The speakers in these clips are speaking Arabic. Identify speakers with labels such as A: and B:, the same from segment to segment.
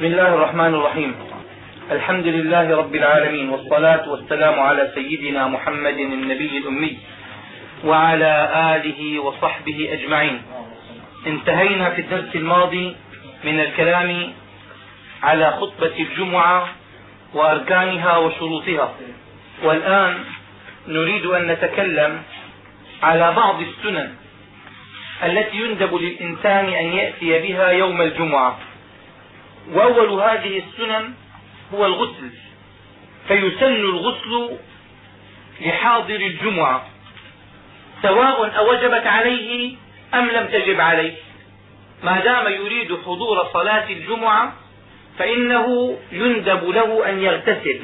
A: بسم الله الرحمن الرحيم الحمد لله رب العالمين والصلاة والسلام على سيدنا محمد النبي الأمي وعلى آله وصحبه أجمعين انتهينا في الدرس الماضي من الكلام على خطبة الجمعة وأركانها وشروطها والآن نريد أن نتكلم على بعض السنن التي يندب للإنسان أن يأتي بها يوم الجمعة وأول هذه السنن هو الغسل فيسن الغسل لحاضر الجمعة سواء أوجبت عليه أم لم تجب عليه. ما دام يريد حضور صلاة الجمعة فإنه يندب له أن يغتسل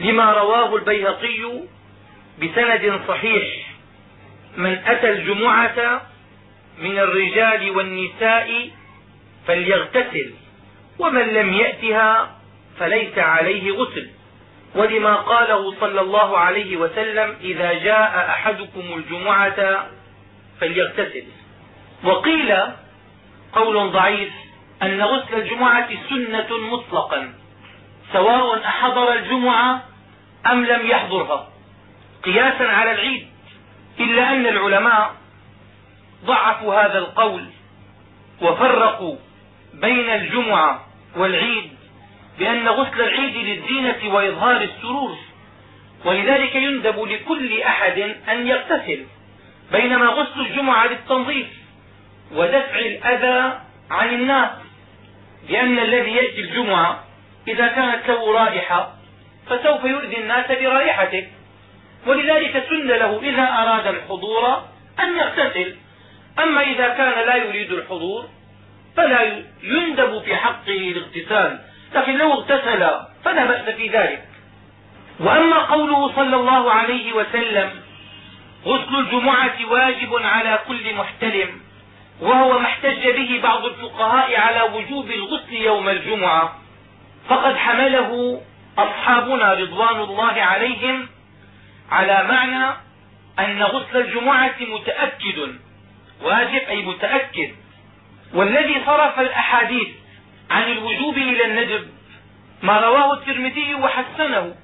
A: لما رواه البيهقي بسند صحيح من أتى الجمعة من الرجال والنساء فليغتسل ومن لم يأتها فليس عليه غسل. ولما قاله صلى الله عليه وسلم إذا جاء أحدكم الجمعة فليغتسل. وقيل قول ضعيف أن غسل الجمعة سنة مطلقا سواء أحضر الجمعة أم لم يحضرها. قياسا على العيد إلا أن العلماء ضعفوا هذا القول وفرقوا بين الجمعة والعيد بأن غسل العيد للزينة وإظهار السرور. ولذلك يندب لكل أحد أن يغتسل بينما غسل الجمعة للتنظيف ودفع الأذى عن الناس لأن الذي يأتي الجمعة إذا كانت له رائحة فسوف يؤذي الناس برائحته. ولذلك سن له إذا أراد الحضور أن يغتسل. أما إذا كان لا يريد الحضور فلا يندب في حقه الاغتسال. لكن لو اغتسل فلا بأس في ذلك. وأما قوله صلى الله عليه وسلم غسل الجمعة واجب على كل محتلم وهو ما احتج به بعض الفقهاء على وجوب الغسل يوم الجمعة فقد حمله أصحابنا رضوان الله عليهم على معنى أن غسل الجمعة متأكد. واجب أي متأكد. والذي صرف الأحاديث عن الوجوب إلى الندب ما رواه الترمذي وحسنه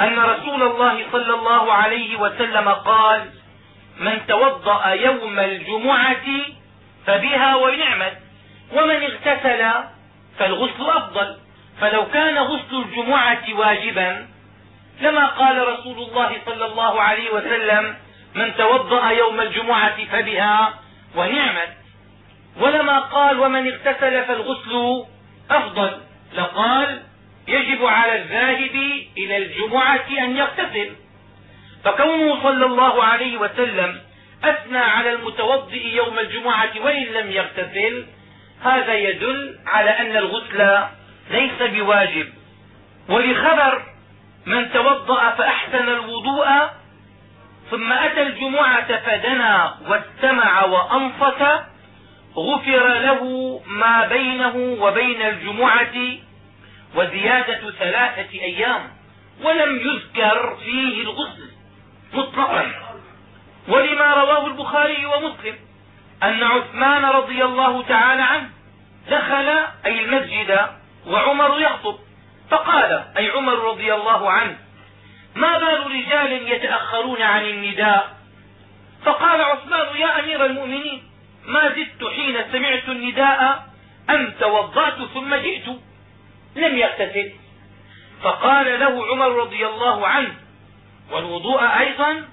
A: أن رسول الله صلى الله عليه وسلم قال من توضأ يوم الجمعة فبها ونعمت ومن اغتسل فالغسل أفضل. فلو كان غسل الجمعة واجبا لما قال رسول الله صلى الله عليه وسلم من توضأ يوم الجمعة فبها ونعمت. ولما قال ومن اغتسل فالغسل أفضل لقال يجب على الذاهب إلى الجمعة أن يغتسل. فكونه صلى الله عليه وسلم أثنى على المتوضئ يوم الجمعة وإن لم يغتسل هذا يدل على أن الغسل ليس بواجب. ولخبر من توضأ فأحسن الوضوء ثم أتى الجمعة فدنا واستمع وأنصت غفر له ما بينه وبين الجمعة وزيادة ثلاثة أيام ولم يذكر فيه الغسل مطلقا. ولما رواه البخاري ومسلم أن عثمان رضي الله تعالى عنه دخل أي المسجد وعمر يخطب. فقال أي عمر رضي الله عنه ما بال رجال يتأخرون عن النداء؟ فقال عثمان يا أمير المؤمنين ما زدت حين سمعت النداء أن توضأت ثم جئت. لم يغتسل. فقال له عمر رضي الله عنه والوضوء أيضا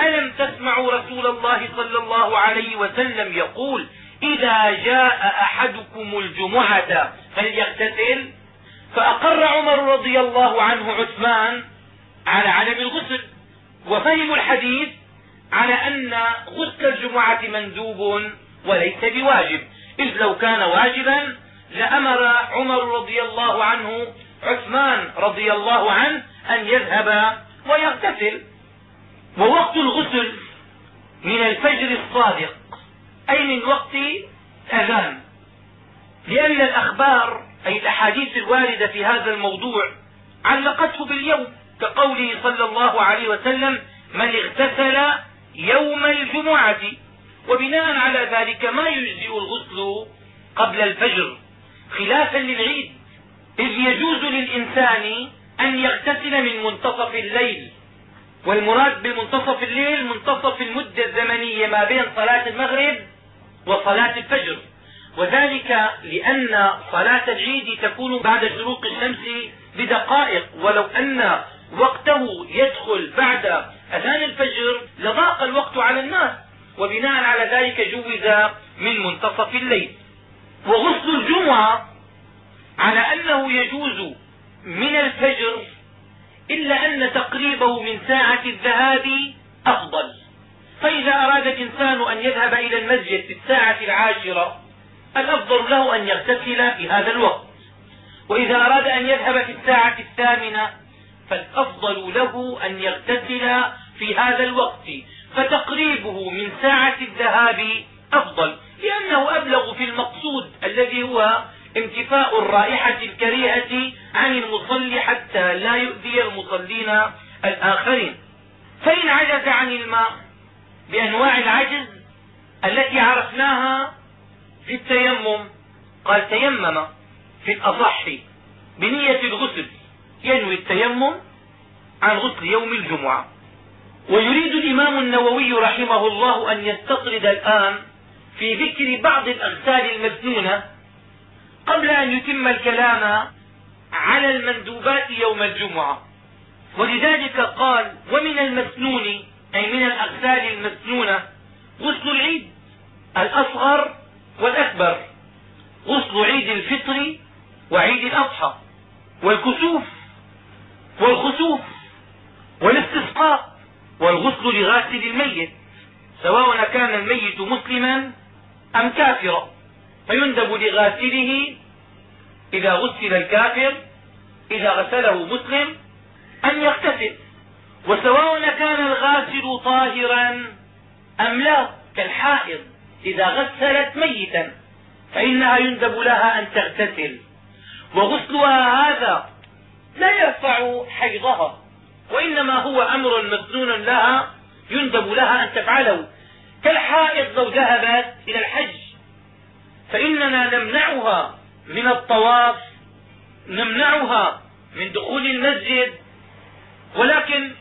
A: ألم تسمعوا رسول الله صلى الله عليه وسلم يقول إذا جاء أحدكم الجمعة فليغتسل؟ فأقر عمر رضي الله عنه عثمان على عدم الغسل. وفهموا الحديث على أن غسل الجمعة مندوب. وليس بواجب. إذ لو كان واجبا لأمر عمر رضي الله عنه عثمان رضي الله عنه أن يذهب ويغتسل. ووقت الغسل من الفجر الصادق. أي من وقت الأذان. لأن الأخبار أي الأحاديث الواردة في هذا الموضوع علقته باليوم كقوله صلى الله عليه وسلم من اغتسل يوم الجمعة. وبناء على ذلك ما يجزئ الغسل قبل الفجر خلافا للعيد إذ يجوز للإنسان أن يغتسل من منتصف الليل. والمراد بمنتصف الليل منتصف المدة الزمنية ما بين صلاة المغرب وصلاة الفجر. وذلك لأن صلاة العيد تكون بعد شروق الشمس بدقائق. ولو أن وقته يدخل بعد أذان الفجر لضاق الوقت على الناس. وبناء على ذلك جوز من منتصف الليل. وغسل الجمعة على أنه يجوز من الفجر إلا أن تقريبه من ساعة الذهاب أفضل. فإذا أراد الإنسان أن يذهب إلى المسجد في الساعة العاشرة الأفضل له أن يغتسل في هذا الوقت. وإذا أراد أن يذهب في الساعة الثامنة فالأفضل له أن يغتسل في هذا الوقت. فتقريبه من ساعة الذهاب أفضل لأنه أبلغ في المقصود الذي هو انتفاء الرائحة الكريهة عن المصلي حتى لا يؤذي المصلين الآخرين. فإن عجز عن الماء بأنواع العجز التي عرفناها في التيمم قال تيمم في الأصح بنية الغسل ينوي التيمم عن غسل يوم الجمعة. ويريد الإمام النووي رحمه الله أن يستطرد الآن في ذكر بعض الأغسال المسنونة قبل أن يتم الكلام على المندوبات يوم الجمعة. ولذلك قال ومن المسنون أي من الأغسال المسنونة غسل العيد الأصغر والأكبر غسل عيد الفطر وعيد الأضحى والكسوف والخسوف والاستسقاء. والغسل لغاسل الميت سواء كان الميت مسلما أم كافرا. فيندب لغاسله إذا غسل الكافر إذا غسله مسلم أن يغتسل. وسواء كان الغاسل طاهرا أم لا كالحائض إذا غسلت ميتا فإنها يندب لها أن تغتسل. وغسلها هذا لا يرفع حيضها. وإنما هو أمر مسنون لها يندب لها أن تفعله. كالحائض لو ذهبت إلى الحج فإننا نمنعها من الطواف نمنعها من دخول المسجد ولكن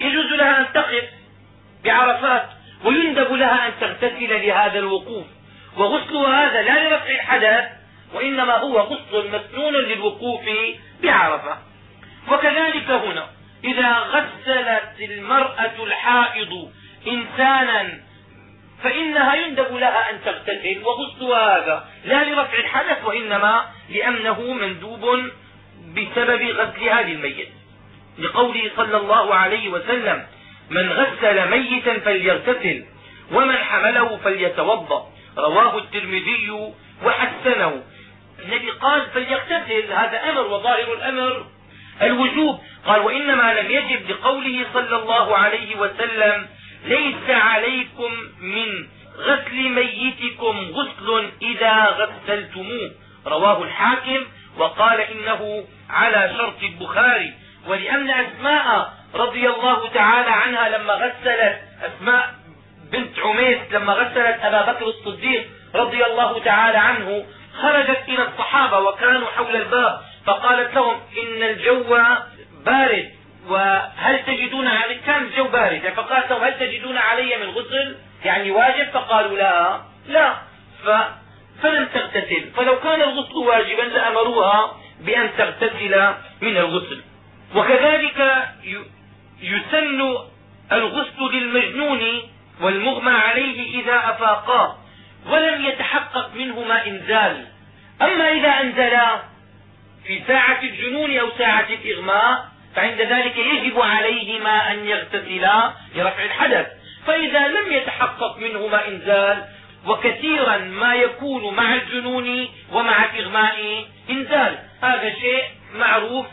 A: يجوز لها أن تقف بعرفات ويندب لها أن تغتسل لهذا الوقوف. وغسل هذا لا لرفع الحدث وإنما هو غسل مسنون للوقوف بعرفة. وكذلك هنا إذا غسلت المرأة الحائض إنسانا فإنها يندب لها أن تغتسل. وغسل هذا لا لرفع الحدث وإنما لأنه مندوب بسبب غسلها للميت لقوله صلى الله عليه وسلم من غسل ميتا فليغتسل ومن حمله فليتوضأ. رواه الترمذي وحسنه. النبي قال فليغتسل هذا أمر وظاهر الأمر. الوجوب. قال وإنما لم يجب لقوله صلى الله عليه وسلم ليس عليكم من غسل ميتكم غسل إذا غسلتموه. رواه الحاكم. وقال إنه على شرط البخاري. ولأن أسماء رضي الله تعالى عنها لما غسلت أسماء بنت عميس لما غسلت أبا بكر الصديق رضي الله تعالى عنه خرجت إلى الصحابة وكانوا حول الباب. فقالت لهم إن الجو بارد وهل تجدون علي كان الجو بارد؟ فقالت لهم هل تجدون علي من غسل يعني واجب؟ فقالوا لا لا. ف فلم تغتسل. فلو كان الغسل واجبا لأمروها بأن تغتسل من الغسل. وكذلك يسن الغسل للمجنون والمغمى عليه إذا أفاقا ولم يتحقق منهما إنزال. أما إذا أنزلا في ساعة الجنون أو ساعة الإغماء فعند ذلك يجب عليهما أن يغتسلا لرفع الحدث. فإذا لم يتحقق منهما إنزال وكثيرا ما يكون مع الجنون ومع الإغماء إنزال. هذا شيء معروف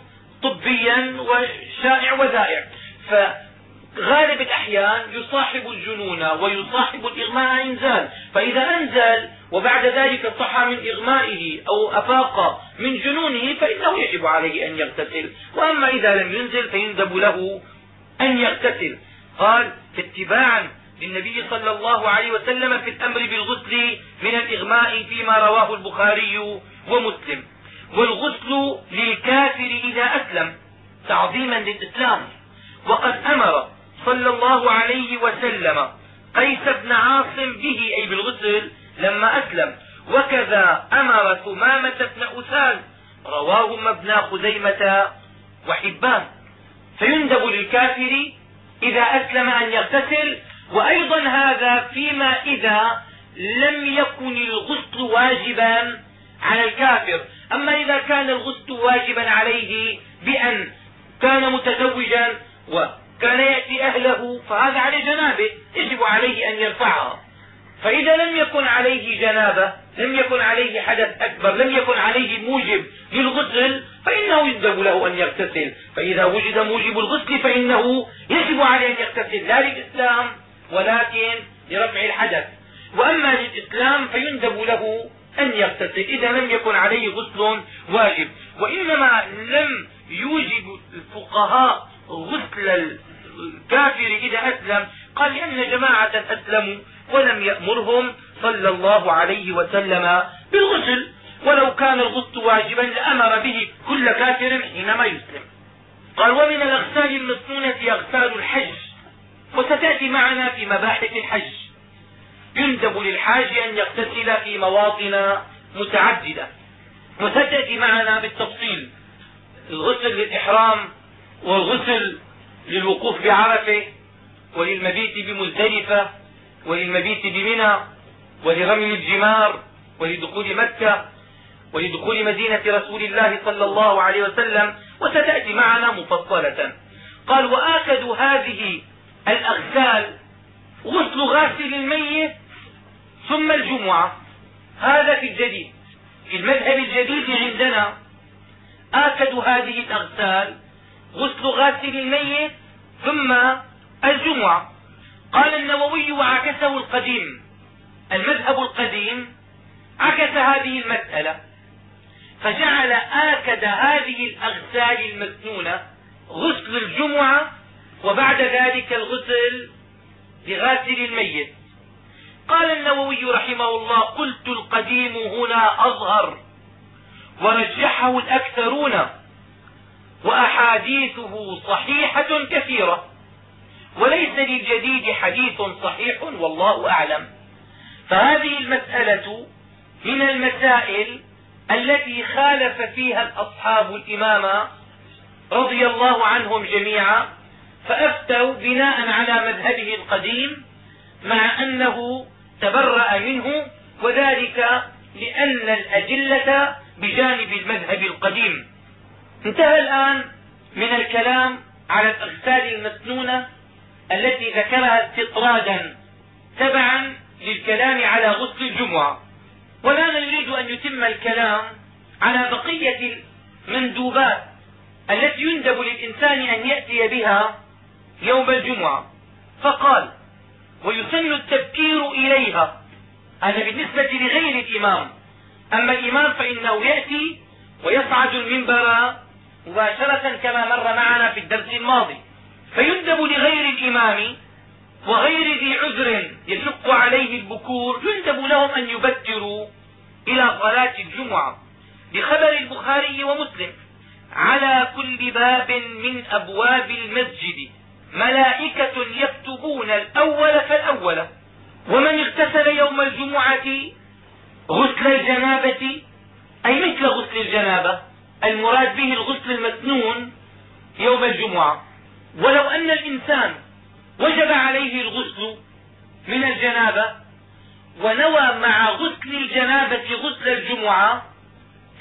A: طبيا وشائع وذائع فغالب الأحيان يصاحب الجنون ويصاحب الإغماء إنزال. فإذا أنزل وبعد ذلك صحى من إغمائه أو أفاق من جنونه فإنه يجب عليه أن يغتسل. وأما إذا لم ينزل فيندب له أن يغتسل. قال اتباعا للنبي صلى الله عليه وسلم في الأمر بالغسل من الإغماء فيما رواه البخاري ومسلم. والغسل للكافر إذا أسلم تعظيما للإسلام. وقد أمر صلى الله عليه وسلم قيس بن عاصم به أي بالغسل لما أسلم. وكذا أمر ثمامة بن أسال رواهما ابن خزيمة وحبان. فيندب للكافر إذا أسلم أن يغتسل. وأيضا هذا فيما إذا لم يكن الغسل واجبا على الكافر. أما إذا كان الغسل واجبا عليه بأن كان متزوجا وكان يأتي أهله فهذا عليه جنابه. يجب عليه أن يرفعها فإذا لم يكن عليه جنابة لم يكن عليه حدث أكبر لم يكن عليه موجب للغسل فإنه يندب له أن يغتسل. فإذا وجد موجب الغسل فإنه يجب عليه أن يغتسل. لا للإسلام ولكن لرفع الحدث. وأما للإسلام فيندب له أن يغتسل. إذا لم يكن عليه غسل واجب. وإنما لم يوجب الفقهاء غسل الكافر إذا أسلم قال لأن جماعة أسلموا ولم يأمرهم صلى الله عليه وسلم بالغسل ولو كان الغسل واجبا لأمر به كل كافر حينما يسلم. قال ومن الأغسال المسنونة أغسال الحج وستأتي معنا في مباحث الحج. يندب للحاج أن يغتسل في مواطن متعددة. وستأتي معنا بالتفصيل الغسل للإحرام والغسل للوقوف بعرفة. وللمبيت بمزدلفة وللمبيت بمنى ولرمي الجمار ولدخول مكة ولدخول مدينة رسول الله صلى الله عليه وسلم وستأتي معنا مفصلة. قال وآكد هذه الأغسال غسل غاسل الميت ثم الجمعة. هذا في الجديد في المذهب الجديد عندنا. آكد هذه الأغسال غسل غاسل الميت ثم الجمعة قال النووي وعكسه القديم المذهب القديم عكس هذه المسألة فجعل آكد هذه الأغسال المسنونة غسل الجمعة وبعد ذلك الغسل لغاسل الميت. قال النووي رحمه الله قلت القديم هنا أظهر ورجحه الأكثرون وأحاديثه صحيحة كثيرة. وليس للجديد حديث صحيح والله أعلم. فهذه المسألة من المسائل التي خالف فيها الأصحاب الإمام رضي الله عنهم جميعا فأفتوا بناء على مذهبه القديم مع أنه تبرأ منه وذلك لأن الأدلة بجانب المذهب القديم. انتهى الآن من الكلام على الأغسال المسنونة التي ذكرها استطرادا تبعا للكلام على غسل الجمعة. والآن يريد أن يتم الكلام على بقية المندوبات التي يندب للإنسان أن يأتي بها يوم الجمعة. فقال ويسن التبكير إليها. هذا بالنسبة لغير الإمام. أما الإمام فإنه يأتي ويصعد المنبر مباشرة كما مر معنا في الدرس الماضي. فيندب لغير الإمام وغير ذي عذر يشق عليه البكور. يندب لهم أن يبكروا إلى صلاة الجمعة بخبر البخاري ومسلم. على كل باب من أبواب المسجد ملائكة يكتبون الأول فالأول. ومن اغتسل يوم الجمعة غسل الجنابة. أي مثل غسل الجنابة؟ المراد به الغسل المسنون يوم الجمعة. ولو أن الإنسان وجب عليه الغسل من الجنابة ونوى مع غسل الجنابة غسل الجمعة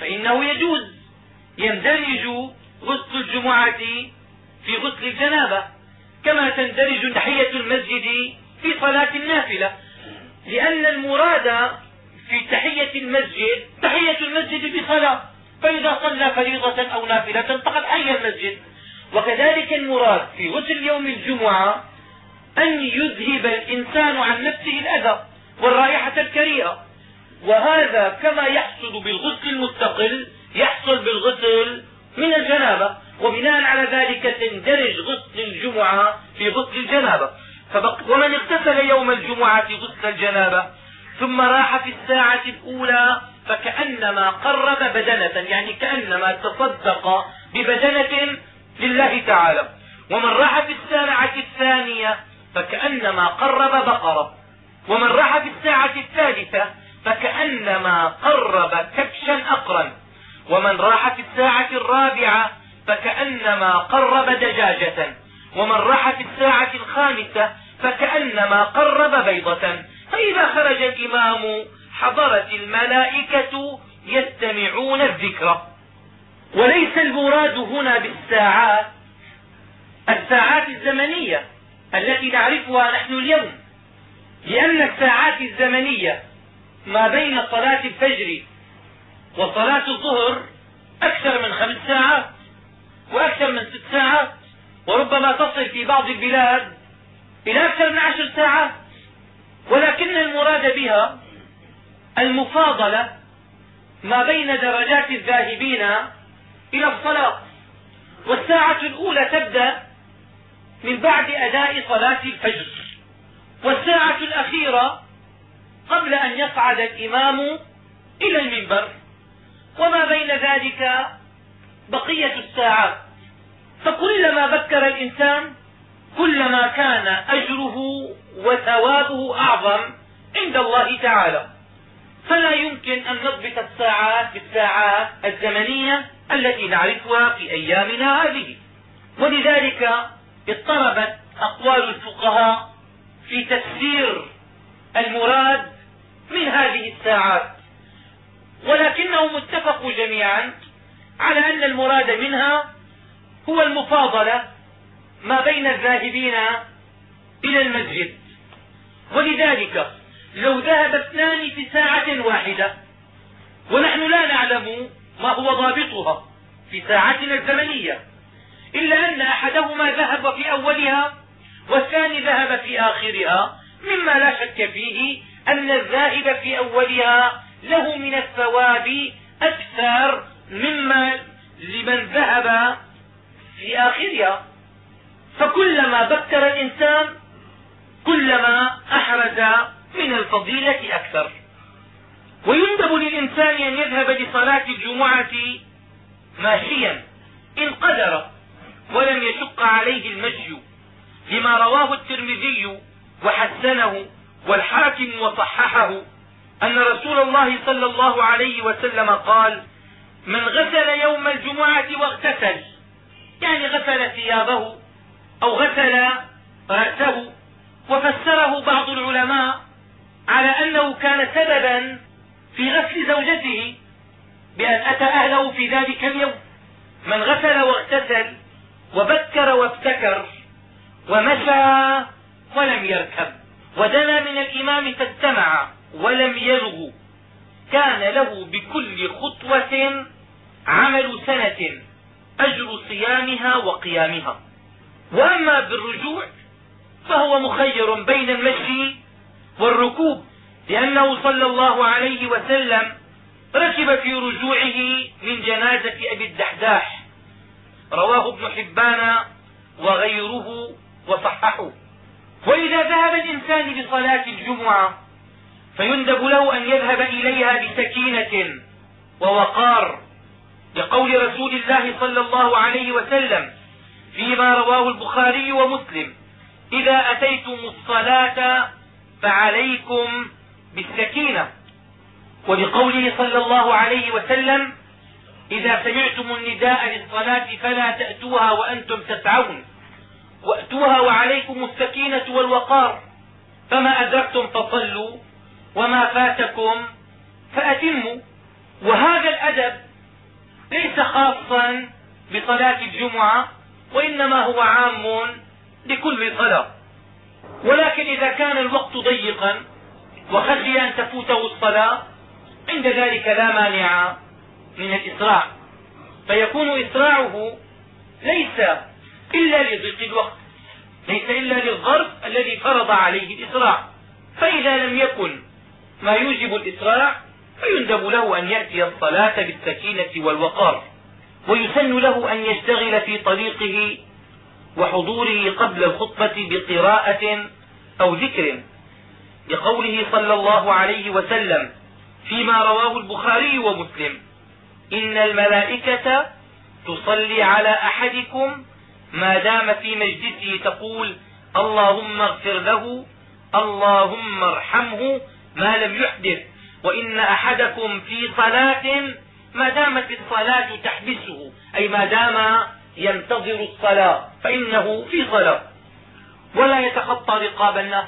A: فإنه يجوز يندرج غسل الجمعة في غسل الجنابة كما تندرج تحية المسجد في صلاة النافلة لأن المراد في تحية المسجد تحية المسجد بصلاة فإذا صلى فريضة أو نافلة فقد حي المسجد. وكذلك المراد في غسل يوم الجمعة أن يذهب الإنسان عن نفسه الأذى والرائحة الكريهة. وهذا كما يحصل بالغسل المستقل يحصل بالغسل من الجنابة. وبناء على ذلك تندرج غسل الجمعة في غسل الجنابة. ومن اغتسل يوم الجمعة غسل الجنابة ثم راح في الساعة الأولى فكأنما قرب بدنة يعني كأنما تصدق ببدنة لله تعالى. ومن راح في الساعة الثانية فكأنما قرب بقرة. ومن راح في الساعة الثالثة فكأنما قرب كبشا أقرا ومن راح في الساعة الرابعة فكأنما قرب دجاجة. ومن راح في الساعة الخامسة فكأنما قرب بيضة. فإذا خرج الإمام حضرت الملائكة يستمعون الذكر. وليس المراد هنا بالساعات الساعات الزمنية التي نعرفها نحن اليوم. لأن الساعات الزمنية ما بين صلاة الفجر وصلاة الظهر أكثر من خمس ساعات وأكثر من ست ساعات وربما تصل في بعض البلاد إلى أكثر من عشر ساعات. ولكن المراد بها المفاضلة ما بين درجات الذاهبين إلى الصلاة والساعة الأولى تبدأ من بعد أداء صلاة الفجر. والساعة الأخيرة قبل أن يصعد الإمام إلى المنبر. وما بين ذلك بقية الساعات. فكلما بكر الإنسان كلما كان أجره وثوابه أعظم عند الله تعالى. فلا يمكن أن نضبط الساعات بالساعات الزمنية التي نعرفها في أيامنا هذه. ولذلك اضطربت أقوال الفقهاء في تفسير المراد من هذه الساعات. ولكنهم اتفقوا جميعا على أن المراد منها هو المفاضلة ما بين الذاهبين إلى المسجد. ولذلك لو ذهب اثنان في ساعة واحدة. ونحن لا نعلم ما هو ضابطها في ساعتنا الزمنية. إلا أن أحدهما ذهب في أولها والثاني ذهب في آخرها. مما لا شك فيه أن الذاهب في أولها له من الثواب أكثر مما لمن ذهب في آخرها. فكلما بكر الإنسان كلما أحرز من الفضيلة أكثر. ويندب للإنسان أن يذهب لصلاة الجمعة ماشيا إن قدر ولم يشق عليه المشي لما رواه الترمذي وحسنه والحاكم وصححه أن رسول الله صلى الله عليه وسلم قال من غسل يوم الجمعة واغتسل يعني غسل ثيابه أو غسل رأسه وفسره بعض العلماء على أنه كان سببا في غسل زوجته بأن أتى أهله في ذلك اليوم. من غسل واغتسل وبكر وابتكر ومشى ولم يركب ودنا من الإمام فاستمع ولم يلغ كان له بكل خطوة عمل سنة أجر صيامها وقيامها. وأما بالرجوع فهو مخير بين المشي والركوب لأنه صلى الله عليه وسلم ركب في رجوعه من جنازة أبي الدحداح. رواه ابن حبان وغيره وصححه وإذا ذهب الإنسان لصلاة الجمعة فيندب له أن يذهب إليها بسكينة ووقار لقول رسول الله صلى الله عليه وسلم فيما رواه البخاري ومسلم إذا أتيتم الصلاة فعليكم بالسكينة. ولقوله صلى الله عليه وسلم إذا سمعتم النداء للصلاة فلا تأتوها وأنتم تسعون. وأتوها وعليكم السكينة والوقار. فما أدركتم فصلوا وما فاتكم فأتموا. وهذا الأدب ليس خاصا بصلاة الجمعة وإنما هو عام لكل صلاة. ولكن إذا كان الوقت ضيقا وخشي أن تفوته الصلاة عند ذلك لا مانع من الإسراع. فيكون إسراعه ليس إلا لضيق الوقت ليس إلا للظرف الذي فرض عليه الإسراع. فإذا لم يكن ما يوجب الإسراع فيندب له أن يأتي الصلاة بالسكينة والوقار ويسن له أن يشتغل في طريقه وحضوره قبل الخطبة بقراءة أو ذكر لقوله صلى الله عليه وسلم فيما رواه البخاري ومسلم. إن الملائكة تصلي على أحدكم ما دام في مجلسه تقول اللهم اغفر له اللهم ارحمه ما لم يحدث. وإن أحدكم في صلاة ما دامت الصلاة تحبسه أي ما دام ينتظر الصلاة فإنه في صلاة ولا يتخطى رقاب الناس.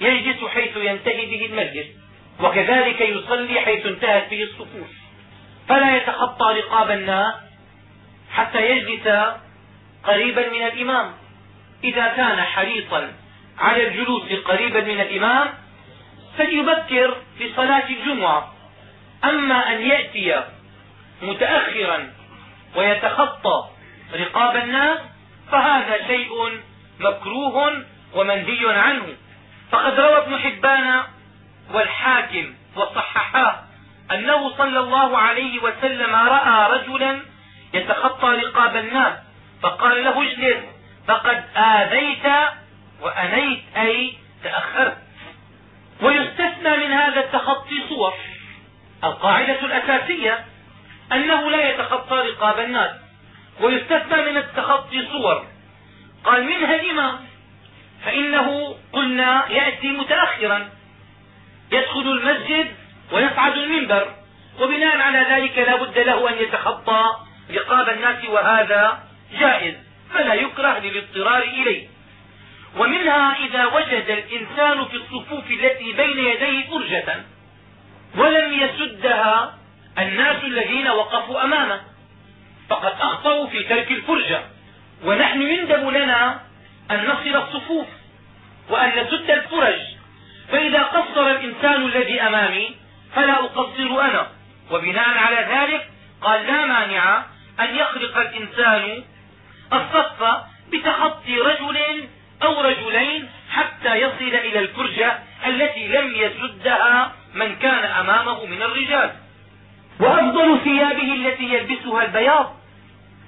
A: يجلس حيث ينتهي به المجلس. وكذلك يصلي حيث انتهت به الصفوف. فلا يتخطى رقاب الناس حتى يجلس قريبا من الإمام. إذا كان حريصا على الجلوس قريبا من الإمام فليبكر في صلاة الجمعة. أما أن يأتي متأخرا ويتخطى رقاب الناس فهذا شيء مكروه ومنهي عنه. فقد روى ابن حبان والحاكم وصححاه أنه صلى الله عليه وسلم رأى رجلا يتخطى رقاب الناس فقال له اجلس فقد آذيت وأنيت أي تأخرت. ويستثنى من هذا التخطي صور. القاعدة الأساسية أنه لا يتخطى رقاب الناس. ويستثنى من التخطي صور. قال منها الإمام فإنه قلنا يأتي متأخرا. يدخل المسجد ويصعد المنبر وبناء على ذلك لا بد له أن يتخطى رقاب الناس وهذا جائز فلا يكره للاضطرار إليه. ومنها إذا وجد الإنسان في الصفوف التي بين يديه فرجة ولم يسدها الناس الذين وقفوا أمامه. فقد أخطأوا في ترك الفرجة. ونحن يندب لنا أن نصل الصفوف وأن نسد الفرج. فإذا قصر الإنسان الذي أمامي فلا أقصر أنا. وبناء على ذلك قال لا مانع أن يخرق الإنسان الصف بتخطي رجل أو رجلين حتى يصل إلى الفرجة التي لم يسدها من كان أمامه من الرجال. وأفضل ثيابه التي يلبسها البياض.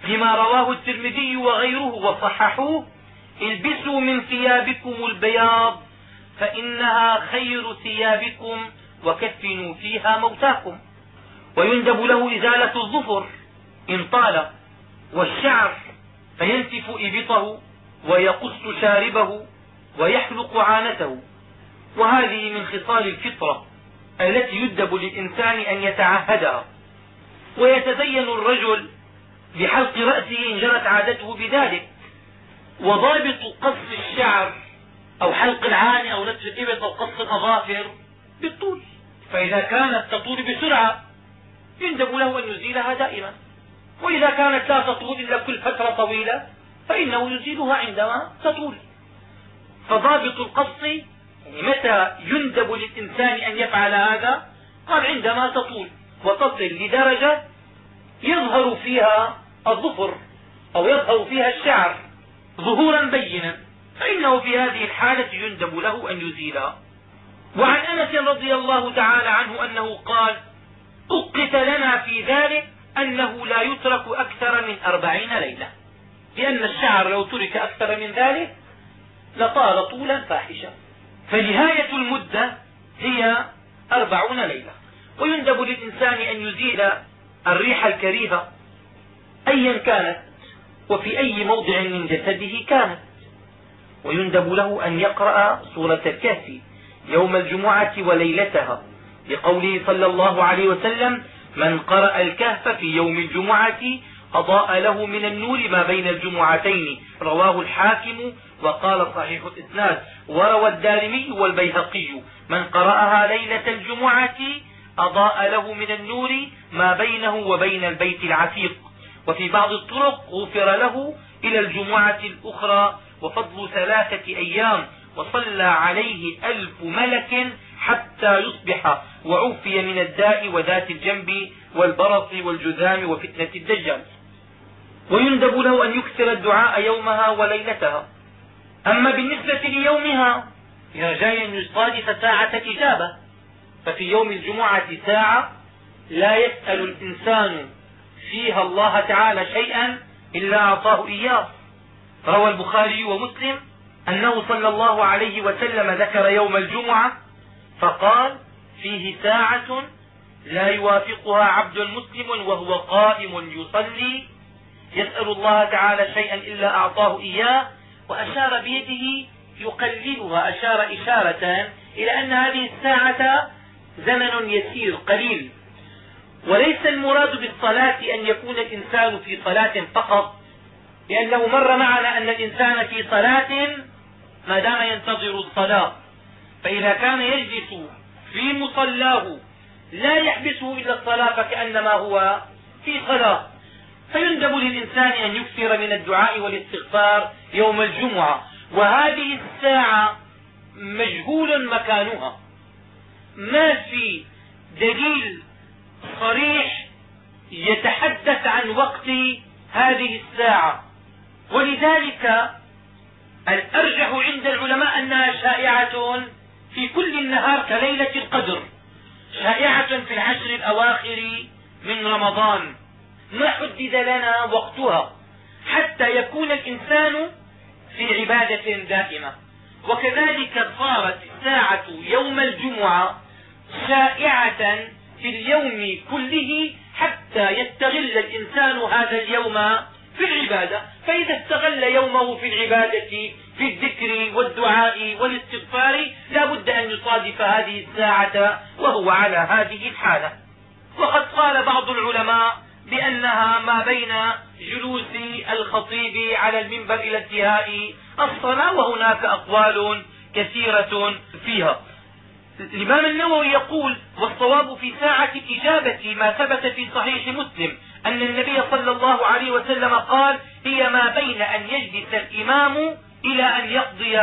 A: لما رواه الترمذي وغيره وصححوه البسوا من ثيابكم البياض فإنها خير ثيابكم وكفنوا فيها موتاكم. ويندب له إزالة الظفر إن طال والشعر فينتف إبطه ويقص شاربه ويحلق عانته. وهذه من خصال الفطرة التي يدب للإنسان أن يتعهدها. ويتزين الرجل بحلق رأسه إن جرت عادته بذلك. وضابط قص الشعر أو حلق العانة أو نتف الإبط أو قص الأظافر بالطول. فإذا كانت تطول بسرعة يندب له أن يزيلها دائما. وإذا كانت لا تطول إلا كل فترة طويلة فإنه يزيلها عندما تطول. فضابط القص متى يندب للإنسان أن يفعل هذا؟ قال عندما تطول. وتصل لدرجة يظهر فيها الظفر أو يظهر فيها الشعر ظهورا بينا فإنه في هذه الحالة يندب له أن يزيلها وعن أنس رضي الله تعالى عنه أنه قال أقت لنا في ذلك أنه لا يترك أكثر من أربعين ليلة. لأن الشعر لو ترك أكثر من ذلك لطال طولا فاحشا فنهاية المدة هي أربعون ليلة. ويندب للإنسان أن يزيل الريح الكريهة أيا كانت وفي أي موضع من جسده كانت. ويندب له أن يقرأ سورة الكهف يوم الجمعة وليلتها لقوله صلى الله عليه وسلم من قرأ الكهف في يوم الجمعة أضاء له من النور ما بين الجمعتين. رواه الحاكم وقال صحيح الإسناد. وروى الدارمي والبيهقي من قرأها ليلة الجمعة أضاء له من النور ما بينه وبين البيت العتيق. وفي بعض الطرق غفر له إلى الجمعة الأخرى وفضل ثلاثة أيام وصلى عليه ألف ملك حتى يصبح وعفي من الداء وذات الجنب والبرص والجذام وفتنة الدجال. ويندب له أن يكثر الدعاء يومها وليلتها. أما بالنسبة ليومها يرجى أن يصادف ساعة إجابة ففي يوم الجمعة ساعة لا يسأل الإنسان فيها الله تعالى شيئا إلا أعطاه إياه. روى البخاري ومسلم أنه صلى الله عليه وسلم ذكر يوم الجمعة فقال فيه ساعة لا يوافقها عبد مسلم وهو قائم يصلي. يسأل الله تعالى شيئا إلا أعطاه إياه وأشار بيده يقللها. أشار إشارة إلى أن هذه الساعة زمن يسير قليل. وليس المراد بالصلاة أن يكون الإنسان في صلاة فقط لأنه مر معنا أن الإنسان في صلاة ما دام ينتظر الصلاة. فإذا كان يجلس في مصلاه لا يحبسه إلا الصلاة فكأنما هو في صلاة. فيندب للإنسان أن يكثر من الدعاء والاستغفار يوم الجمعة وهذه الساعة مجهول مكانها. ما في دليل صريح يتحدث عن وقت هذه الساعة. ولذلك الأرجح عند العلماء أنها شائعة في كل النهار كليلة القدر شائعة في العشر الأواخر من رمضان. ما حدد لنا وقتها حتى يكون الإنسان في عبادة دائمة. وكذلك صارت الساعة يوم الجمعة شائعة في اليوم كله حتى يستغل الإنسان هذا اليوم في العبادة. فإذا استغل يومه في العبادة في الذكر والدعاء والاستغفار لا بد أن يصادف هذه الساعة وهو على هذه الحالة. وقد قال بعض العلماء بأنها ما بين جلوس الخطيب على المنبر إلى انتهاء الصلاة وهناك أقوال كثيرة فيها. الإمام النووي يقول والصواب في ساعة الإجابة ما ثبت في صحيح مسلم أن النبي صلى الله عليه وسلم قال هي ما بين أن يجلس الإمام إلى أن يقضي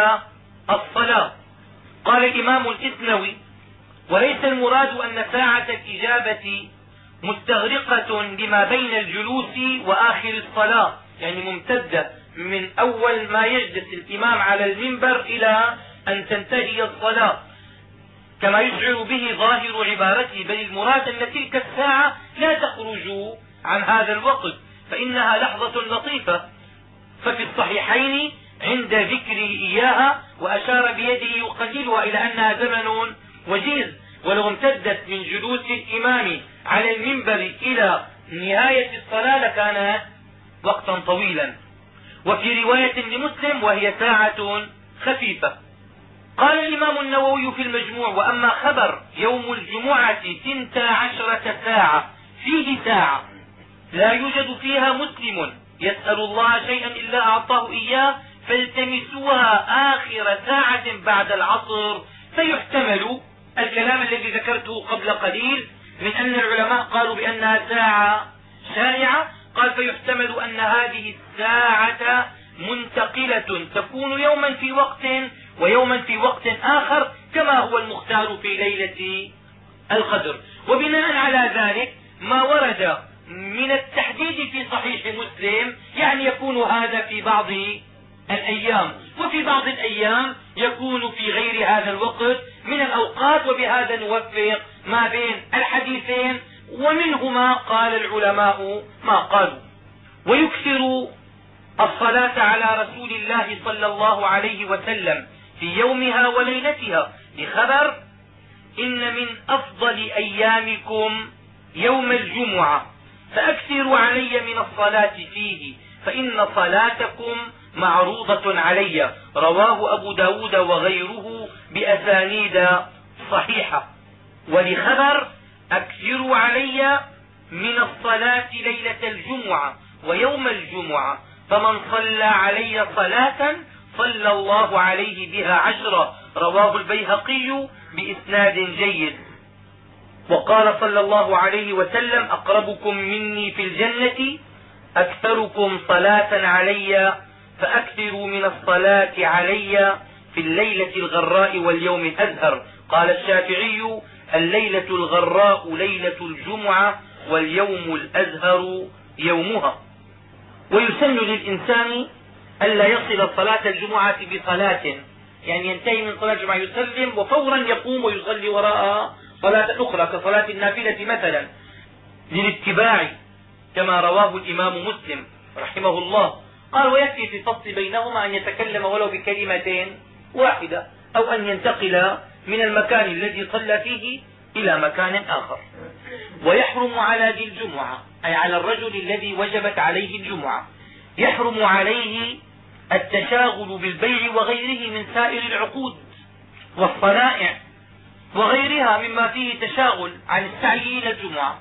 A: الصلاة. قال الإمام الإثنوي وليس المراد أن ساعة الإجابة مستغرقة لما بين الجلوس وآخر الصلاة يعني ممتدة من أول ما يجلس الإمام على المنبر إلى أن تنتهي الصلاة. كما يشعر به ظاهر عبارته بل المراد أن تلك الساعة لا تخرج عن هذا الوقت فإنها لحظة لطيفة. ففي الصحيحين عند ذكره إياها وأشار بيده يقللها إلى أنها زمن وجيز ولو امتدت من جلوس الإمام على المنبر إلى نهاية الصلاة لكان وقتا طويلا. وفي رواية لمسلم وهي ساعة خفيفة. قال الإمام النووي في المجموع وأما خبر يوم الجمعة ثنتا عشرة ساعة فيه ساعة لا يوجد فيها مسلم يسأل الله شيئا إلا أعطاه إياه فالتمسوها آخر ساعة بعد العصر. فيحتمل الكلام الذي ذكرته قبل قليل من أن العلماء قالوا بأنها ساعة شائعة. قال فيحتمل أن هذه الساعة منتقلة تكون يوما في وقت ويوما في وقت آخر كما هو المختار في ليلة القدر. وبناء على ذلك ما ورد من التحديد في صحيح مسلم يعني يكون هذا في بعض الأيام. وفي بعض الأيام يكون في غير هذا الوقت من الأوقات وبهذا نوفق ما بين الحديثين ومنهما قال العلماء ما قالوا. ويكثر الصلاة على رسول الله صلى الله عليه وسلم. في يومها وليلتها. لخبر إن من أفضل أيامكم يوم الجمعة. فأكثروا علي من الصلاة فيه فإن صلاتكم معروضة علي. رواه أبو ب داود وغيره بأسانيد صحيحة. ولخبر أكثروا علي من الصلاة ليلة الجمعة ويوم الجمعة. فمن صلى علي صلاة صلى الله عليه بها عشرا رواه البيهقي بإسناد جيد. وقال صلى الله عليه وسلم أقربكم مني في الجنة أكثركم صلاة علي فأكثروا من الصلاة علي في الليلة الغراء واليوم الأزهر. قال الشافعي الليلة الغراء ليلة الجمعة واليوم الأزهر يومها. ويسن للإنسان ألا يصل صلاة الجمعة بصلاة. يعني ينتهي من صلاة الجمعة يسلم وفورا يقوم ويصلي وراء صلاة أخرى كصلاة النافلة مثلا. للاتباع كما رواه الإمام مسلم رحمه الله. قال ويكفي في الفصل بينهما أن يتكلم ولو بكلمتين واحدة أو أن ينتقل من المكان الذي صلى فيه إلى مكان آخر. ويحرم على ذي الجمعة أي على الرجل الذي وجبت عليه الجمعة. يحرم عليه التشاغل بالبيع وغيره من سائر العقود والصنائع وغيرها مما فيه تشاغل عن السعي إلى الجمعة.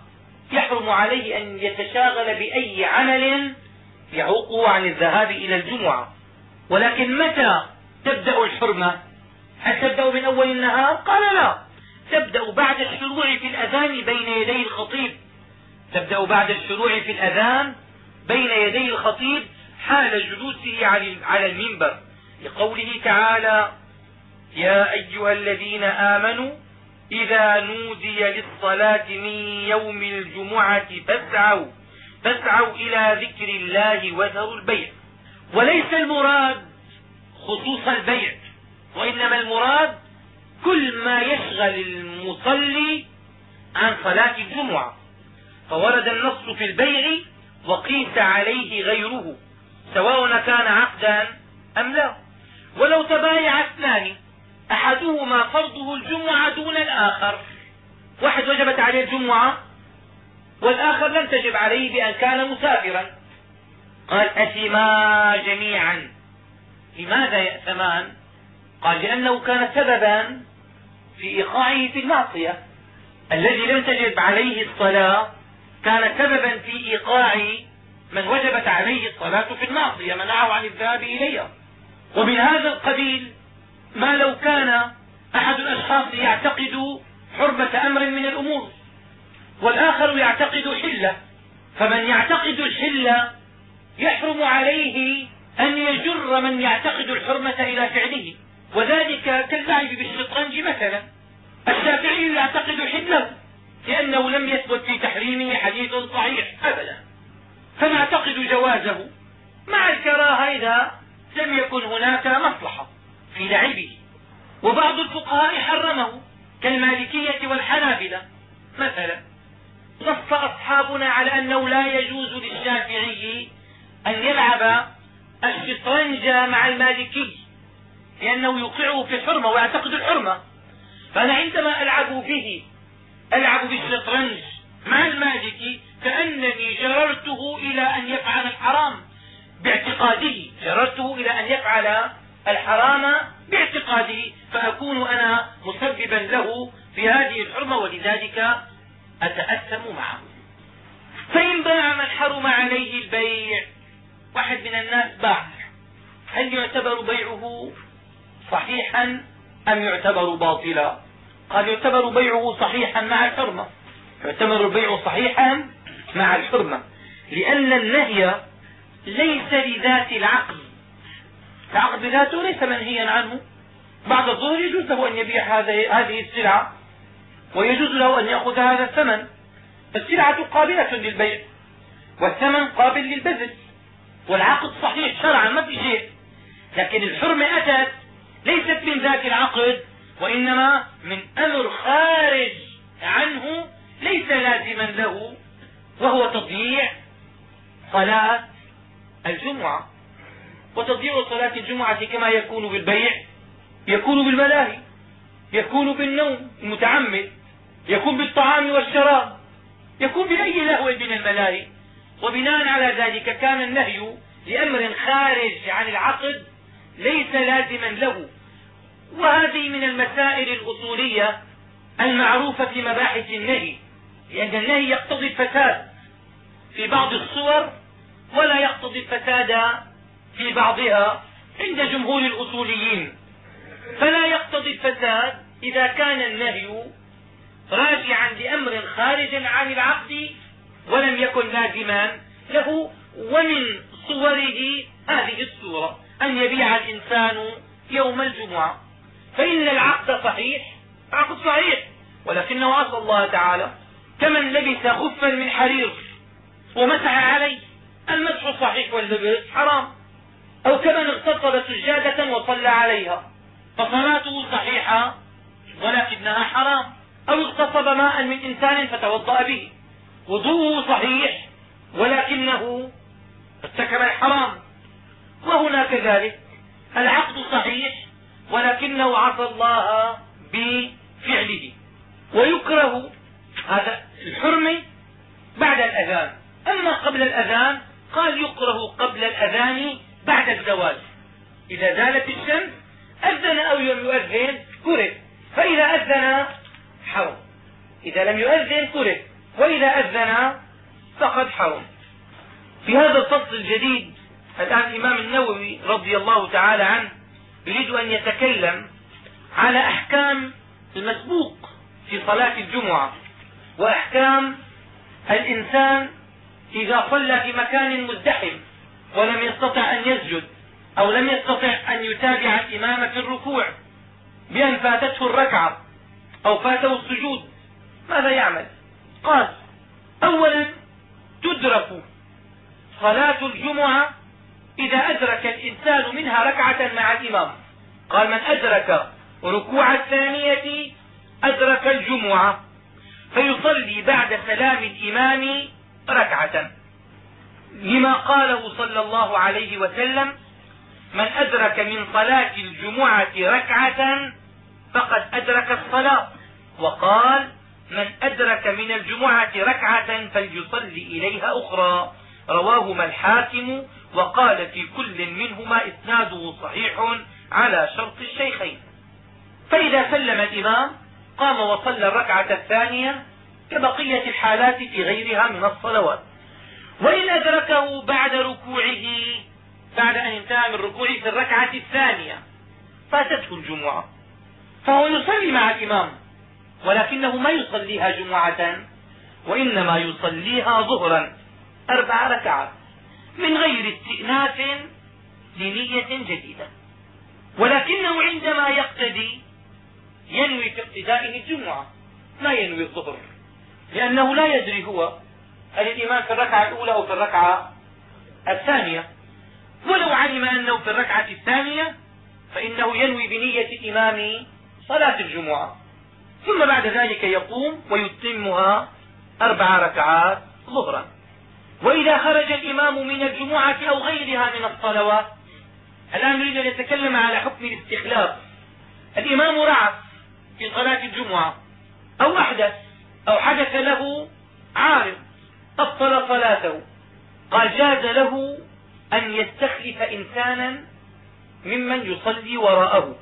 A: يحرم عليه أن يتشاغل بأي عمل يعوقه عن الذهاب إلى الجمعة. ولكن متى تبدأ الحرمة؟ هل تبدأ من أول النهار؟ قال لا. تبدأ بعد الشروع في الأذان بين يدي الخطيب. تبدأ بعد الشروع في الأذان بين يدي الخطيب حال جلوسه على المنبر لقوله تعالى يا أيها الذين آمنوا إذا نودي للصلاة من يوم الجمعة فاسعوا فاسعوا إلى ذكر الله وذروا البيع. وليس المراد خصوص البيع وإنما المراد كل ما يشغل المصلي عن صلاة الجمعة. فورد النص في البيع وقيس عليه غيره. سواء كان عقدا أم لا. ولو تبايع اثنان أحدهما فرضه الجمعة دون الآخر. واحد وجبت عليه الجمعة والآخر لم تجب عليه بأن كان مسافرا. قال أثما جميعا؟ لماذا يأثمان قال لأنه كان سببا في إيقاعه في المعصية. الذي لم تجب عليه الصلاة كان سببا في إيقاع من وجبت عليه الصلاة في المعصية منعه عن الذهاب إليها. ومن هذا القبيل ما لو كان أحد الأشخاص يعتقد حرمة أمر من الأمور والآخر يعتقد حلة. فمن يعتقد الحلة يحرم عليه أن يجر من يعتقد الحرمة إلى فعله. وذلك كاللعب بالشطرنج مثلا. الشافعي يعتقد حلة لأنه لم يثبت في تحريمه حديث صحيح أبدا. فنعتقد جوازه. مع الكراهة إذا لم يكن هناك مصلحة في لعبه. وبعض الفقهاء حرمه كالمالكية والحنابلة. مثلا نص أصحابنا على أنه لا يجوز للشافعي أن يلعب الشطرنج مع المالكي لأنه يوقعه في الحرمة ويعتقد الحرمة. فأنا عندما ألعب به ألعب بالشطرنج. مع المالكي كأنني جررته إلى أن يفعل الحرام باعتقاده. جررته إلى أن يفعل الحرام باعتقاده. فأكون أنا مسببا له في هذه الحرمة ولذلك أتأثم معه. فإن باع من حرم عليه البيع واحد من الناس باع. هل يعتبر بيعه صحيحا أم يعتبر باطلا؟ قال يعتبر بيعه صحيحا مع الحرمة. يعتبر البيع صحيحا مع الحرمة لأن النهي ليس لذات العقد. العقد ذاته ليس منهيا عنه. بعد الظهر يجوز له أن يبيع هذه السلعة ويجوز له أن يأخذ هذا الثمن. السلعة قابلة للبيع والثمن قابل للبذل. والعقد صحيح شرعا ما في شيء. لكن الحرمة أتت ليست من ذات العقد وإنما من أمر خارج عنه ليس لازما له وهو تضييع صلاة الجمعة. وتضييع صلاة الجمعة كما يكون بالبيع يكون بالملاهي يكون بالنوم المتعمد يكون بالطعام والشراب يكون بأي لهو من الملاهي. وبناء على ذلك كان النهي لأمر خارج عن العقد ليس لازما له. وهذه من المسائل الأصولية المعروفة في مباحث النهي. لأن النهي يقتضي الفساد في بعض الصور ولا يقتضي الفساد في بعضها عند جمهور الأصوليين. فلا يقتضي الفساد إذا كان النهي راجعا لأمر خارج عن العقد ولم يكن لازما له ومن صوره هذه الصورة أن يبيع الإنسان يوم الجمعة. فإن العقد صحيح عقد صحيح ولكنه عصى الله تعالى. كمن لبس خفا من حرير ومسح عليه المسح صحيح واللبس حرام أو كمن اغتصب سجادة وصلى عليها. فصلاته صحيحة ولكنها حرام. أو اغتصب ماء من إنسان فتوضأ به. وضوءه صحيح ولكنه ارتكب الحرام. وهنا كذلك العقد صحيح ولكنه عصى الله بفعله. ويكره هذا الحرمة بعد الأذان. أما قبل الأذان قال يكره قبل الأذان بعد الزواج. إذا زالت الشمس أذن أو لم يؤذن كره فإذا أذن حرم. إذا لم يؤذن كره وإذا أذن فقد حرم. في هذا الفصل الجديد الآن الإمام النووي رضي الله تعالى عنه يريد أن يتكلم على أحكام المسبوق في صلاة الجمعة. وأحكام الإنسان إذا صلى في مكان مزدحم ولم يستطع أن يسجد أو لم يستطع أن يتابع الإمام في الركوع بأن فاتته الركعة أو فاته السجود ماذا يعمل؟ قال أولا تدرك صلاة الجمعة إذا أدرك الإنسان منها ركعة مع الإمام. قال من أدرك ركوع الثانية أدرك الجمعة. فيصلي بعد سلام الإمام ركعة. لما قاله صلى الله عليه وسلم من أدرك من صلاة الجمعة ركعة فقد أدرك الصلاة. وقال من أدرك من الجمعة ركعة فليصلي إليها أخرى. رواهما الحاكم وقال في كل منهما إسناده صحيح على شرط الشيخين. فإذا سلم الإمام قام وصلى الركعة الثانية كبقية الحالات في غيرها من الصلوات. وإن أدركه بعد ركوعه بعد أن انتهى من ركوعه في الركعة الثانية فاتته الجمعة. فهو يصلي مع الإمام ولكنه ما يصليها جمعة وإنما يصليها ظهرا أربع ركعات من غير استئناف لنية جديدة. ولكنه عندما يقتدي ينوي في اقتدائه الجمعة ما ينوي الظهر. لأنه لا يدري هو هل الإمام في الركعة الأولى أو في الركعة الثانية. ولو علم أنه في الركعة الثانية فإنه ينوي بنية الإمام صلاة الجمعة. ثم بعد ذلك يقوم ويتمها أربع ركعات ظهرا. وإذا خرج الإمام من الجمعة أو غيرها من الصلوات الآن نريد أن نتكلم على حكم الاستخلاف الإمام رعف في صلاة الجمعة أو أحدث أو حدث له عارض أبطل صلاته. قال جاز له أن يستخلف إنسانا ممن يصلي وراءه.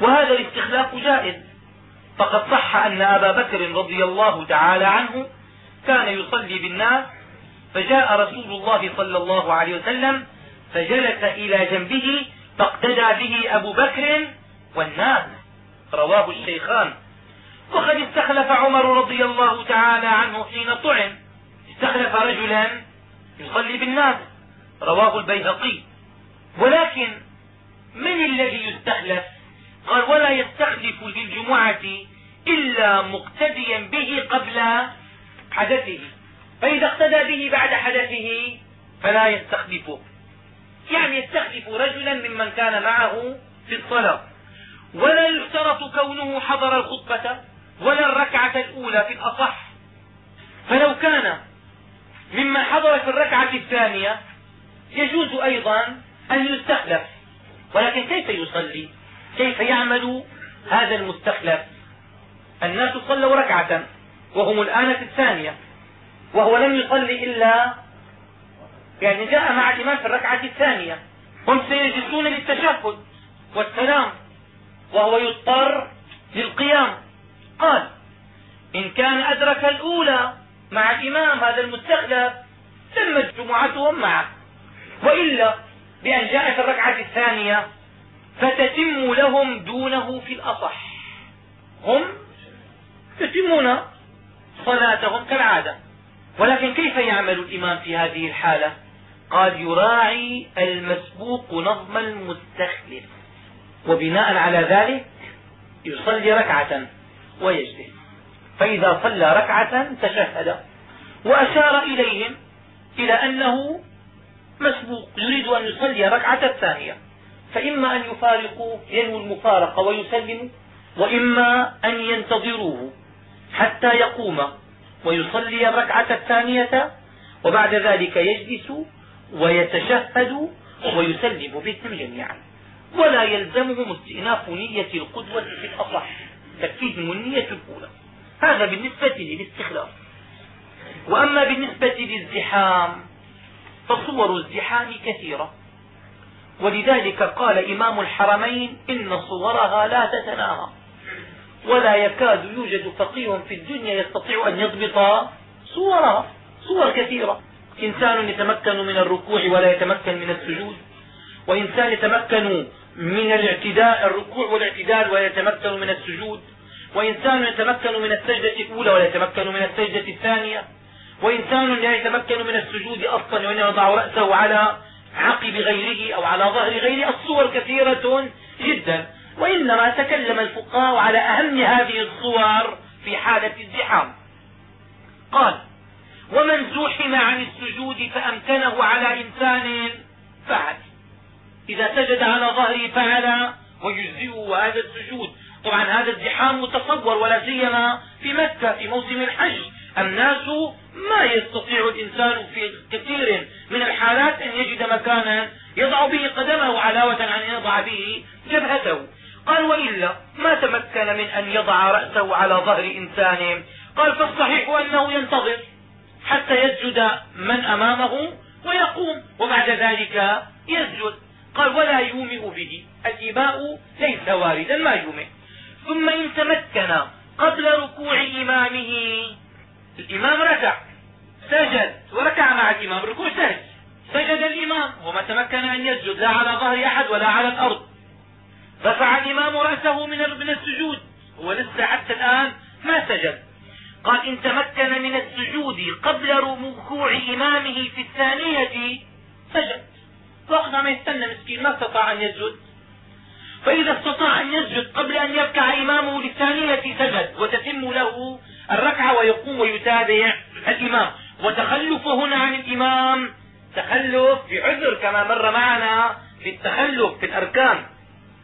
A: وهذا الاستخلاف جائز. فقد صح أن أبا بكر رضي الله تعالى عنه كان يصلي بالناس فجاء رسول الله صلى الله عليه وسلم فجلس إلى جنبه فاقتدى به أبو بكر والناس. رواه الشيخان. وقد استخلف عمر رضي الله تعالى عنه حين طعن. استخلف رجلا يصلي بالناس. رواه البيهقي. ولكن من الذي يستخلف؟ قال ولا يستخلف للجمعة إلا مقتديا به قبل حدثه. فإذا اقتدى به بعد حدثه فلا يستخلفه. يعني يستخلف رجلا ممن كان معه في الصلاة. ولا يشترط كونه حضر الخطبة ولا الركعة الأولى في الأصح. فلو كان ممن حضر في الركعة الثانية يجوز أيضا أن يستخلف. ولكن كيف يصلي؟ كيف يعمل هذا المستخلف؟ الناس صلوا ركعة وهم الآن في الثانية وهو لم يصلي إلا يعني جاء مع الإمام في الركعة الثانية. هم سيجلسون للتشهد والسلام. وهو يضطر للقيام. قال إن كان أدرك الأولى مع الإمام هذا المستخلف تمت جمعتهم معه وإلا بأن جاء في الركعة الثانية فتتم لهم دونه في الأصح. هم يتمون صلاتهم كالعادة. ولكن كيف يعمل الإمام في هذه الحالة؟ قال يراعي المسبوق نظم المستخلف. وبناء على ذلك يصلي ركعة ويجلس. فإذا صلى ركعة تشهد. وأشار إليهم إلى أنه مسبوق يريد أن يصلي ركعة الثانية. فإما أن يفارقوه ينوي المفارقة ويسلموا وإما أن ينتظروه حتى يقوم ويصلي الركعة الثانية وبعد ذلك يجلس ويتشهد ويسلم بهم جميعا. ولا يلزمهم استئناف نية القدوة في الأصح تكفيهم النية الأولى. هذا بالنسبة للاستخلاف. وأما بالنسبة للزحام فصور الزحام كثيرة. ولذلك قال إمام الحرمين إن صورها لا تتناهى. ولا يكاد يوجد فقيه في الدنيا يستطيع أن يضبط صورها. صور كثيرة. إنسان يتمكن من الركوع ولا يتمكن من السجود. وإنسان يتمكن من الاعتداء الركوع والاعتدال ولا يتمكن من السجود. وإنسان يتمكن من السجدة الأولى ولا يتمكن من السجدة الثانية. وإنسان لا يتمكن من السجود أصلا وإنما يضع رأسه على عقب غيره أو على ظهر غيره. الصور كثيرة جدا. وإنما تكلم الفقهاء على أهم هذه الصور في حالة الزحام. قال ومن زوحم عن السجود فأمكنه على إنسان فعل إذا سجد على ظهره فعل ويجزئه هذا السجود. طبعا هذا الزحام متصور ولا سيما في مكة في موسم الحج. الناس ما يستطيع الإنسان في كثير من الحالات أن يجد مكانا يضع به قدمه علاوة عن أن يضع به جبهته. قال وإلا ما تمكن من أن يضع رأسه على ظهر إنسان. قال فالصحيح أنه ينتظر حتى يسجد من أمامه ويقوم وبعد ذلك يسجد. قال ولا يومئ به. الإيماء ليس واردا ما يومئ ثم إن تمكن قبل ركوع إمامه الإمام ركع سجد وركع مع الإمام الركوع سهل. سجد الإمام وما تمكن أن يسجد لا على ظهر أحد ولا على الأرض. رفع الإمام رأسه من من السجود هو لسه حتى الآن ما سجد. قال إن تمكن من السجود قبل ركوع إمامه في الثانية سجد. وقت ما يستنى مسكين ما استطاع أن يسجد. فإذا استطاع أن يسجد قبل أن يركع إمامه للثانية سجد وتتم له الركعة ويقوم ويتابع الإمام. وتخلف هنا عن الإمام تخلف بعذر كما مر معنا في التخلف في الأركان.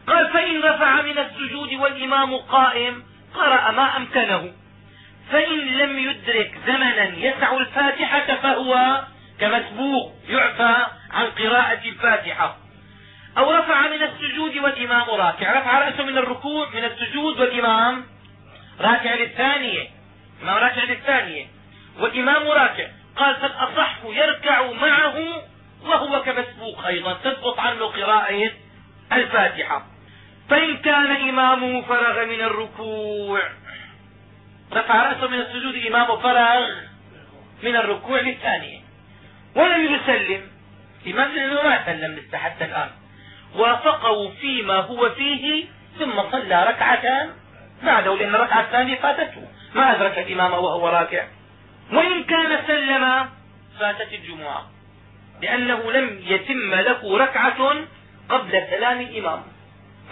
A: قال فإن رفع من السجود والإمام قائم قرأ ما أمكنه. فإن لم يدرك زمنا يسع الفاتحة فهو كمسبوق يعفى عن قراءة الفاتحة. أو رفع من السجود والإمام راكع. رفع رأسه من الركوع من السجود والإمام راكع للثانية. الإمام راكع للثانية. والإمام راكع. قال فالأصح يركع معه وهو كمسبوق أيضا. تسقط عنه قراءة الفاتحة. فإن كان إمامه فرغ من الركوع. رفع رأسه من السجود الإمام فرغ من الركوع للثانية. ولم يسلم. الإمام لأنه ما سلم لسه حتى الآن. وافقه فيما هو فيه ثم صلى ركعة بعده لأن الركعة الثانية فاتته. ما أدرك الإمام وهو راكع. وإن كان سلم فاتت الجمعة. لأنه لم يتم له ركعة قبل سلام الإمام.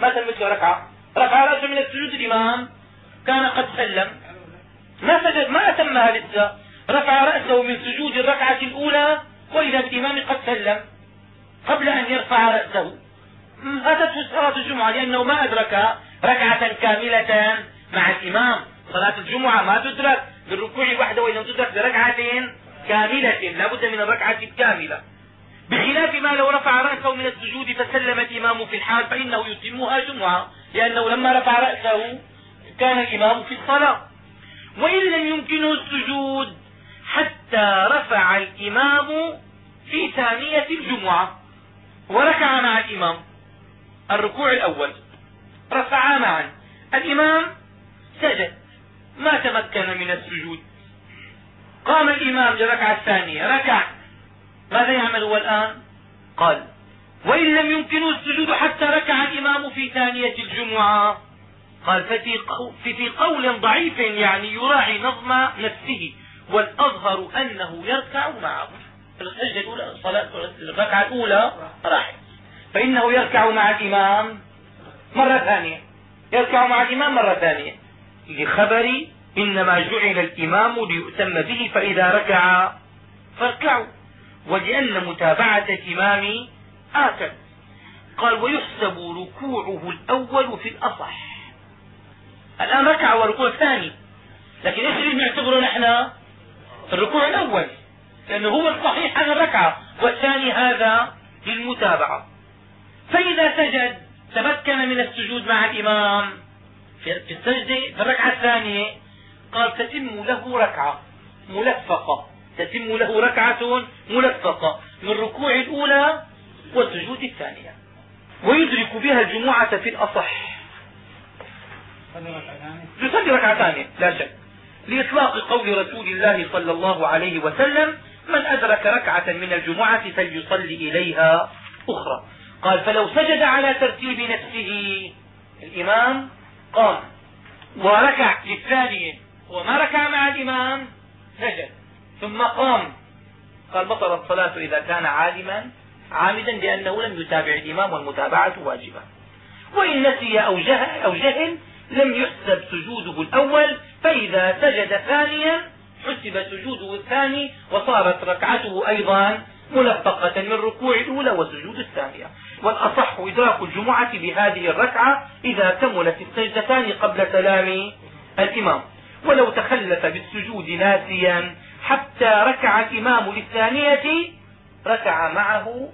A: ما تمت له ركعة؟ رفع رأسه من السجود الإمام. كان قد سلم. ما سجد ما أتمها لسه. رفع رأسه من سجود الركعة الأولى. وإذا بالإمام قد سلم قبل أن يرفع رأسه. فاتته صلاة الجمعة لأنه ما أدرك ركعة كاملة مع الإمام. صلاة الجمعة ما تدرك. بالركوع وحده وإنما تدرك بركعة كاملة. لا بد من الركعة الكاملة. بخلاف ما لو رفع رأسه من السجود فسلم الإمام في الحال فإنه يتمها جمعة لأنه لما رفع رأسه كان الإمام في الصلاة. وإن لم يمكنه السجود حتى رفع الإمام في ثانية الجمعة. وركع مع الإمام. الركوع الأول. رفعا معا. الإمام سجد. ما تمكن من السجود. قام الإمام للركعة الثانية. ركع. ماذا يعمل هو الآن؟ قال وإن لم يمكنه السجود حتى ركع الإمام في ثانية الجمعة. قال ففي, في قول ضعيف يعني يراعي نظم نفسه. والأظهر أنه يركع معه السجدة الأولى الصلاة الركعة الأولى راحت. فإنه يركع مع الإمام مرة ثانية. يركع مع الإمام مرة ثانية. لخبر إنما جعل الإمام ليؤتم به فإذا ركع فاركعوا. ولأن متابعة الإمام آكد. قال ويحسب ركوعه الأول في الأصح. الآن ركع وركوع ثاني لكن إيش اللي نعتبره نحن؟ الركوع الأول لأنه هو الصحيح عن الركعة والثاني هذا للمتابعة. فإذا سجد تمكن من السجود مع الإمام في السجدة في الركعة الثانية قال تتم له ركعة ملفقة. تتم له ركعة ملفقة من ركوع الأولى والسجود الثانية. ويدرك بها الجمعة في الأصح. يصلي ركعتان لا شك. لإطلاق قول رسول الله صلى الله عليه وسلم من أدرك ركعة من الجمعة فليصلي إليها أخرى. قال فلو سجد على ترتيب نفسه. الإمام قام وركع للثانية وما ركع مع الإمام سجد. ثم قام. قال بطلت الصلاة إذا كان عالما عامدا لأنه لم يتابع الإمام والمتابعة واجبة. وإن نسي أو جهل, أو جهل لم يحسب سجوده الأول فإذا سجد ثانيا حسب سجوده الثاني وصارت ركعته أيضا ملفقة من ركوع الأولى وسجود الثانية. والأصح إدراك الجمعة بهذه الركعة إذا كملت السجدتان قبل سلام الإمام. ولو تخلف بالسجود ناسيا حتى ركع الإمام للثانية ركع معه